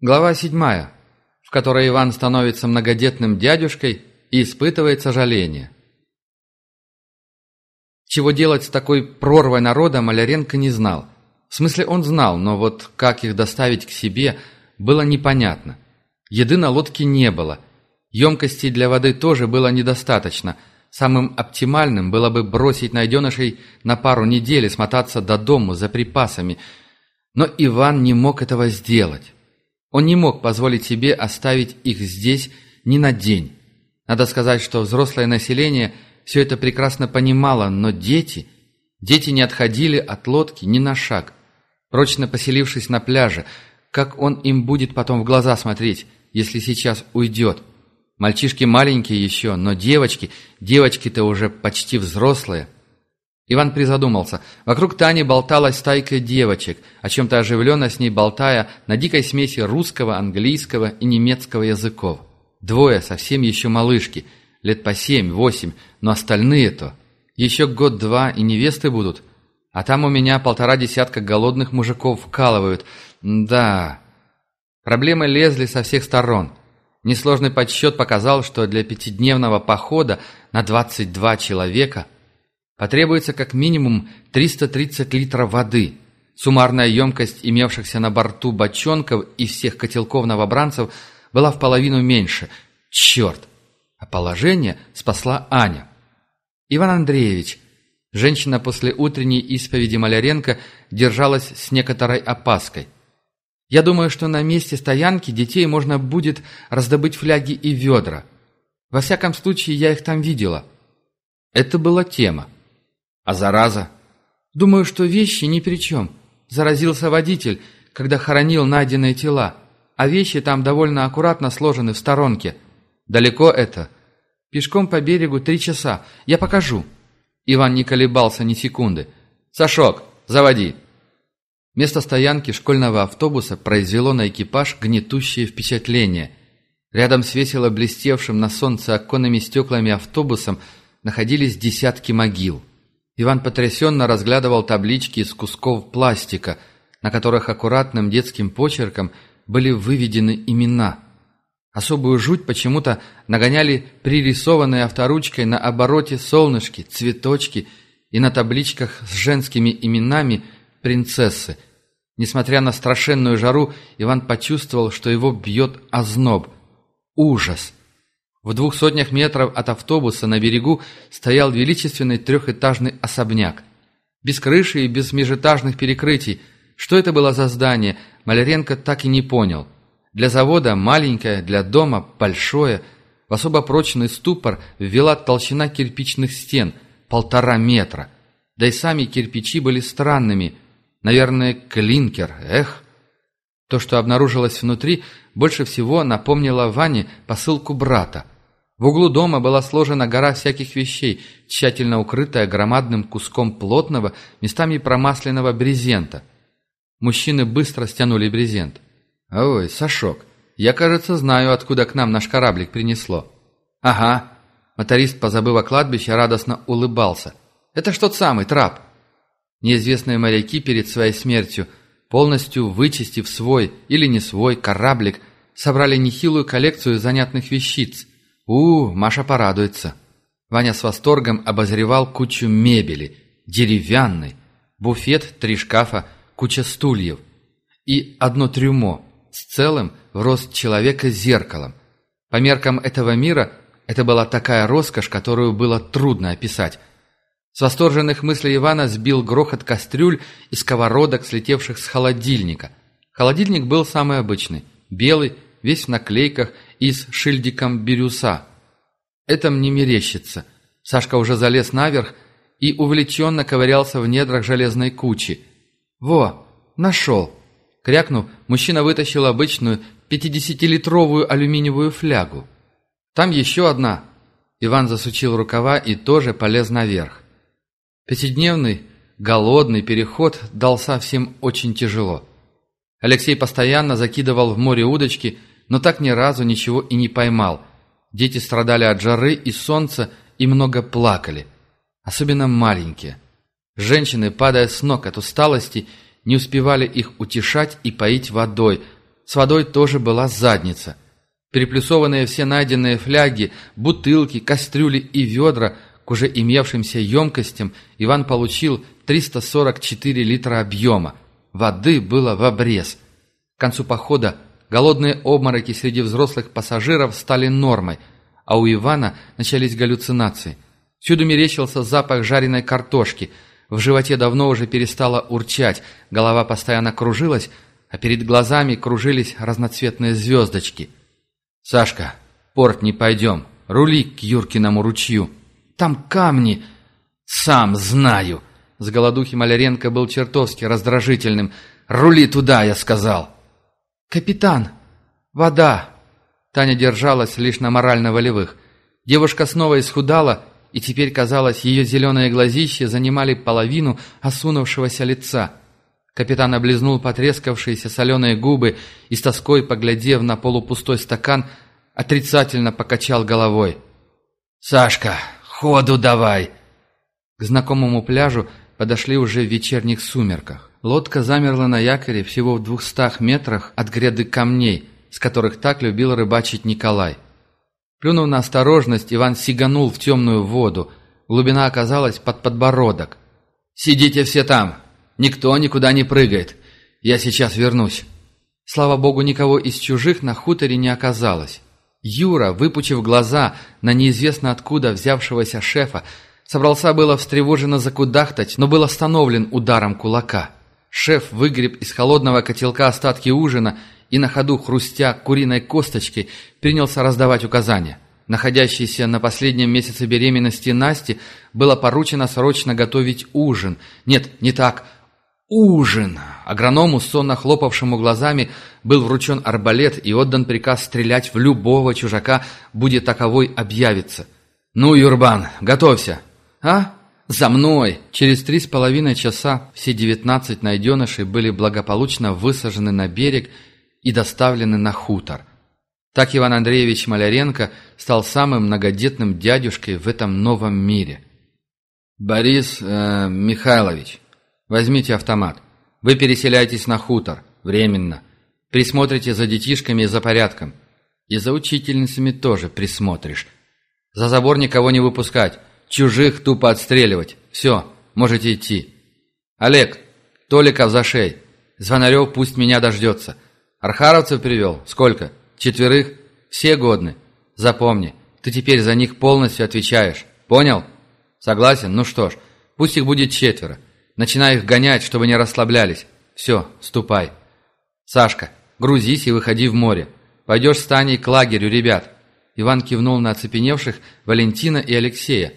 Глава седьмая, в которой Иван становится многодетным дядюшкой и испытывает сожаление. Чего делать с такой прорвой народа Маляренко не знал. В смысле он знал, но вот как их доставить к себе, было непонятно. Еды на лодке не было. Емкостей для воды тоже было недостаточно. Самым оптимальным было бы бросить найденышей на пару недель и смотаться до дому за припасами. Но Иван не мог этого сделать. Он не мог позволить себе оставить их здесь ни на день. Надо сказать, что взрослое население все это прекрасно понимало, но дети... Дети не отходили от лодки ни на шаг. Прочно поселившись на пляже, как он им будет потом в глаза смотреть, если сейчас уйдет? Мальчишки маленькие еще, но девочки... Девочки-то уже почти взрослые. Иван призадумался. Вокруг Тани болталась стайка девочек, о чем-то оживленно с ней болтая на дикой смеси русского, английского и немецкого языков. Двое, совсем еще малышки, лет по семь-восемь, но остальные-то... Еще год-два и невесты будут. А там у меня полтора десятка голодных мужиков вкалывают. Да... Проблемы лезли со всех сторон. Несложный подсчет показал, что для пятидневного похода на 22 человека – Потребуется как минимум 330 литров воды. Суммарная емкость имевшихся на борту бочонков и всех котелков новобранцев была в половину меньше. Черт! А положение спасла Аня. Иван Андреевич. Женщина после утренней исповеди Маляренко держалась с некоторой опаской. Я думаю, что на месте стоянки детей можно будет раздобыть фляги и ведра. Во всяком случае, я их там видела. Это была тема. А зараза? Думаю, что вещи ни при чем. Заразился водитель, когда хоронил найденные тела. А вещи там довольно аккуратно сложены в сторонке. Далеко это? Пешком по берегу три часа. Я покажу. Иван не колебался ни секунды. «Сашок, заводи!» Место стоянки школьного автобуса произвело на экипаж гнетущее впечатление. Рядом с весело блестевшим на солнце оконными стеклами автобусом находились десятки могил. Иван потрясенно разглядывал таблички из кусков пластика, на которых аккуратным детским почерком были выведены имена. Особую жуть почему-то нагоняли пририсованные авторучкой на обороте солнышки, цветочки и на табличках с женскими именами принцессы. Несмотря на страшенную жару, Иван почувствовал, что его бьет озноб. Ужас! В двух сотнях метров от автобуса на берегу стоял величественный трехэтажный особняк. Без крыши и без межэтажных перекрытий. Что это было за здание, Маляренко так и не понял. Для завода маленькое, для дома большое. В особо прочный ступор ввела толщина кирпичных стен – полтора метра. Да и сами кирпичи были странными. Наверное, клинкер, эх. То, что обнаружилось внутри, больше всего напомнило Ване посылку брата – в углу дома была сложена гора всяких вещей, тщательно укрытая громадным куском плотного, местами промасленного брезента. Мужчины быстро стянули брезент. «Ой, Сашок, я, кажется, знаю, откуда к нам наш кораблик принесло». «Ага». Моторист, позабыв о кладбище, радостно улыбался. «Это ж тот самый трап». Неизвестные моряки перед своей смертью, полностью вычистив свой или не свой кораблик, собрали нехилую коллекцию занятных вещиц – «У, Маша порадуется». Ваня с восторгом обозревал кучу мебели, деревянной, буфет, три шкафа, куча стульев и одно трюмо с целым в рост человека зеркалом. По меркам этого мира это была такая роскошь, которую было трудно описать. С восторженных мыслей Ивана сбил грохот кастрюль и сковородок, слетевших с холодильника. Холодильник был самый обычный, белый, весь в наклейках и с шильдиком бирюса. Это мне мерещится. Сашка уже залез наверх и увлеченно ковырялся в недрах железной кучи. «Во, нашел!» Крякнув, мужчина вытащил обычную 50-литровую алюминиевую флягу. «Там еще одна!» Иван засучил рукава и тоже полез наверх. Пятидневный, голодный переход дался всем очень тяжело. Алексей постоянно закидывал в море удочки, но так ни разу ничего и не поймал. Дети страдали от жары и солнца и много плакали. Особенно маленькие. Женщины, падая с ног от усталости, не успевали их утешать и поить водой. с водой тоже была задница. Переплюсованные все найденные фляги, бутылки, кастрюли и ведра к уже имевшимся емкостям Иван получил 344 литра объема. Воды было в обрез. К концу похода голодные обмороки среди взрослых пассажиров стали нормой, а у Ивана начались галлюцинации. Всюду мерещился запах жареной картошки, в животе давно уже перестало урчать, голова постоянно кружилась, а перед глазами кружились разноцветные звездочки. «Сашка, порт не пойдем, рули к Юркиному ручью. Там камни!» «Сам знаю!» С голодухи Маляренко был чертовски раздражительным. «Рули туда!» — я сказал. «Капитан! Вода!» Таня держалась лишь на морально-волевых. Девушка снова исхудала, и теперь, казалось, ее зеленые глазища занимали половину осунувшегося лица. Капитан облизнул потрескавшиеся соленые губы и с тоской, поглядев на полупустой стакан, отрицательно покачал головой. «Сашка, ходу давай!» К знакомому пляжу подошли уже в вечерних сумерках. Лодка замерла на якоре всего в двухстах метрах от гряды камней, с которых так любил рыбачить Николай. Плюнув на осторожность, Иван сиганул в темную воду. Глубина оказалась под подбородок. «Сидите все там! Никто никуда не прыгает! Я сейчас вернусь!» Слава богу, никого из чужих на хуторе не оказалось. Юра, выпучив глаза на неизвестно откуда взявшегося шефа, собрался было встревоженно закудахтать, но был остановлен ударом кулака. Шеф выгреб из холодного котелка остатки ужина и на ходу, хрустя куриной косточкой, принялся раздавать указания. Находящейся на последнем месяце беременности Насте было поручено срочно готовить ужин. Нет, не так. Ужин! Агроному, сонно хлопавшему глазами, был вручен арбалет и отдан приказ стрелять в любого чужака, будет таковой объявиться. «Ну, Юрбан, готовься!» «А? За мной!» Через три с половиной часа все девятнадцать найденышей были благополучно высажены на берег и доставлены на хутор. Так Иван Андреевич Маляренко стал самым многодетным дядюшкой в этом новом мире. «Борис э, Михайлович, возьмите автомат. Вы переселяетесь на хутор. Временно. Присмотрите за детишками и за порядком. И за учительницами тоже присмотришь. За забор никого не выпускать. Чужих тупо отстреливать. Все, можете идти. Олег, Толиков за шей. Звонарев пусть меня дождется. Архаровцев привел? Сколько? Четверых? Все годны. Запомни, ты теперь за них полностью отвечаешь. Понял? Согласен? Ну что ж, пусть их будет четверо. Начинай их гонять, чтобы не расслаблялись. Все, ступай. Сашка, грузись и выходи в море. Пойдешь с Таней к лагерю, ребят. Иван кивнул на оцепеневших Валентина и Алексея.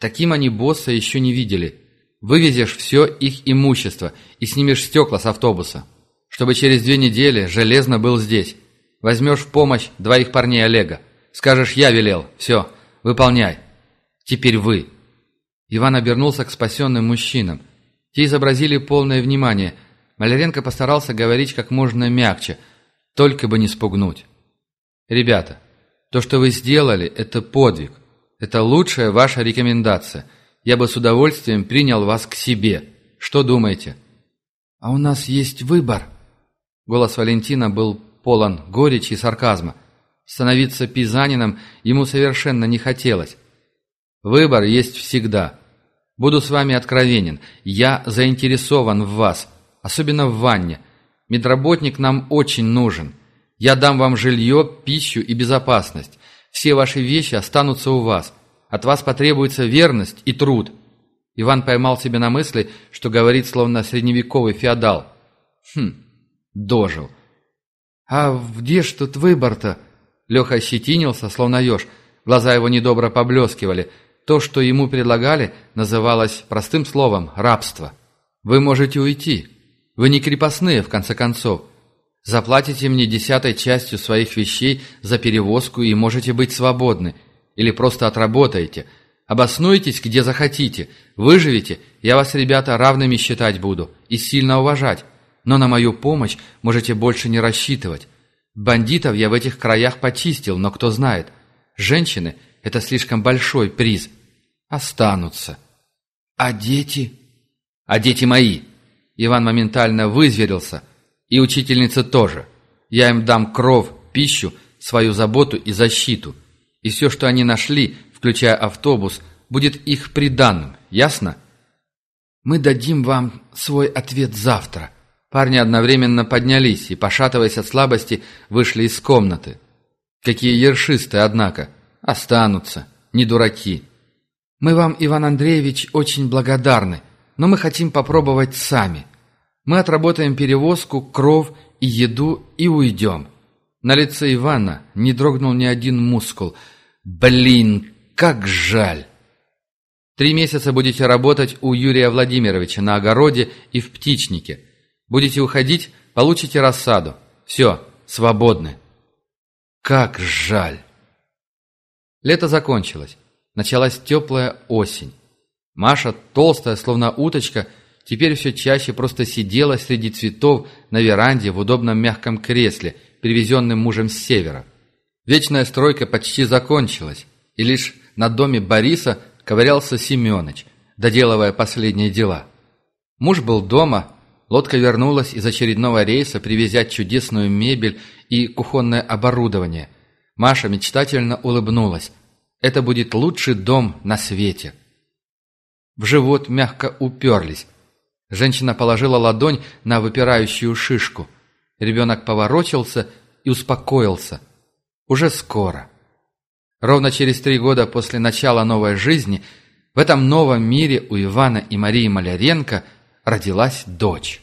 Таким они босса еще не видели. Вывезешь все их имущество и снимешь стекла с автобуса чтобы через две недели железно был здесь. Возьмешь в помощь двоих парней Олега. Скажешь, я велел. Все, выполняй. Теперь вы». Иван обернулся к спасенным мужчинам. Те изобразили полное внимание. Маляренко постарался говорить как можно мягче, только бы не спугнуть. «Ребята, то, что вы сделали, это подвиг. Это лучшая ваша рекомендация. Я бы с удовольствием принял вас к себе. Что думаете?» «А у нас есть выбор», Голос Валентина был полон горечи и сарказма. Становиться пизанином ему совершенно не хотелось. Выбор есть всегда. Буду с вами откровенен. Я заинтересован в вас, особенно в ванне. Медработник нам очень нужен. Я дам вам жилье, пищу и безопасность. Все ваши вещи останутся у вас. От вас потребуется верность и труд. Иван поймал себя на мысли, что говорит словно средневековый феодал. Хм, Дожил. «А где ж тут выбор-то?» Леха ощетинился, словно еж. Глаза его недобро поблескивали. То, что ему предлагали, называлось простым словом «рабство». «Вы можете уйти. Вы не крепостные, в конце концов. Заплатите мне десятой частью своих вещей за перевозку и можете быть свободны. Или просто отработаете. Обоснуйтесь, где захотите. Выживете, я вас, ребята, равными считать буду и сильно уважать но на мою помощь можете больше не рассчитывать. Бандитов я в этих краях почистил, но кто знает, женщины — это слишком большой приз. Останутся. А дети? А дети мои. Иван моментально вызверился. И учительница тоже. Я им дам кров, пищу, свою заботу и защиту. И все, что они нашли, включая автобус, будет их приданным, ясно? Мы дадим вам свой ответ завтра. Парни одновременно поднялись и, пошатываясь от слабости, вышли из комнаты. Какие ершистые, однако. Останутся. Не дураки. Мы вам, Иван Андреевич, очень благодарны, но мы хотим попробовать сами. Мы отработаем перевозку, кров и еду и уйдем. На лице Ивана не дрогнул ни один мускул. Блин, как жаль! Три месяца будете работать у Юрия Владимировича на огороде и в птичнике. Будете уходить, получите рассаду. Все, свободны. Как жаль! Лето закончилось. Началась теплая осень. Маша, толстая, словно уточка, теперь все чаще просто сидела среди цветов на веранде в удобном мягком кресле, привезенным мужем с севера. Вечная стройка почти закончилась, и лишь на доме Бориса ковырялся Семенович, доделывая последние дела. Муж был дома, лодка вернулась из очередного рейса, привезя чудесную мебель и кухонное оборудование. Маша мечтательно улыбнулась. Это будет лучший дом на свете. В живот мягко уперлись. Женщина положила ладонь на выпирающую шишку. Ребенок поворочился и успокоился. Уже скоро. Ровно через три года после начала новой жизни в этом новом мире у Ивана и Марии Маляренко родилась дочь.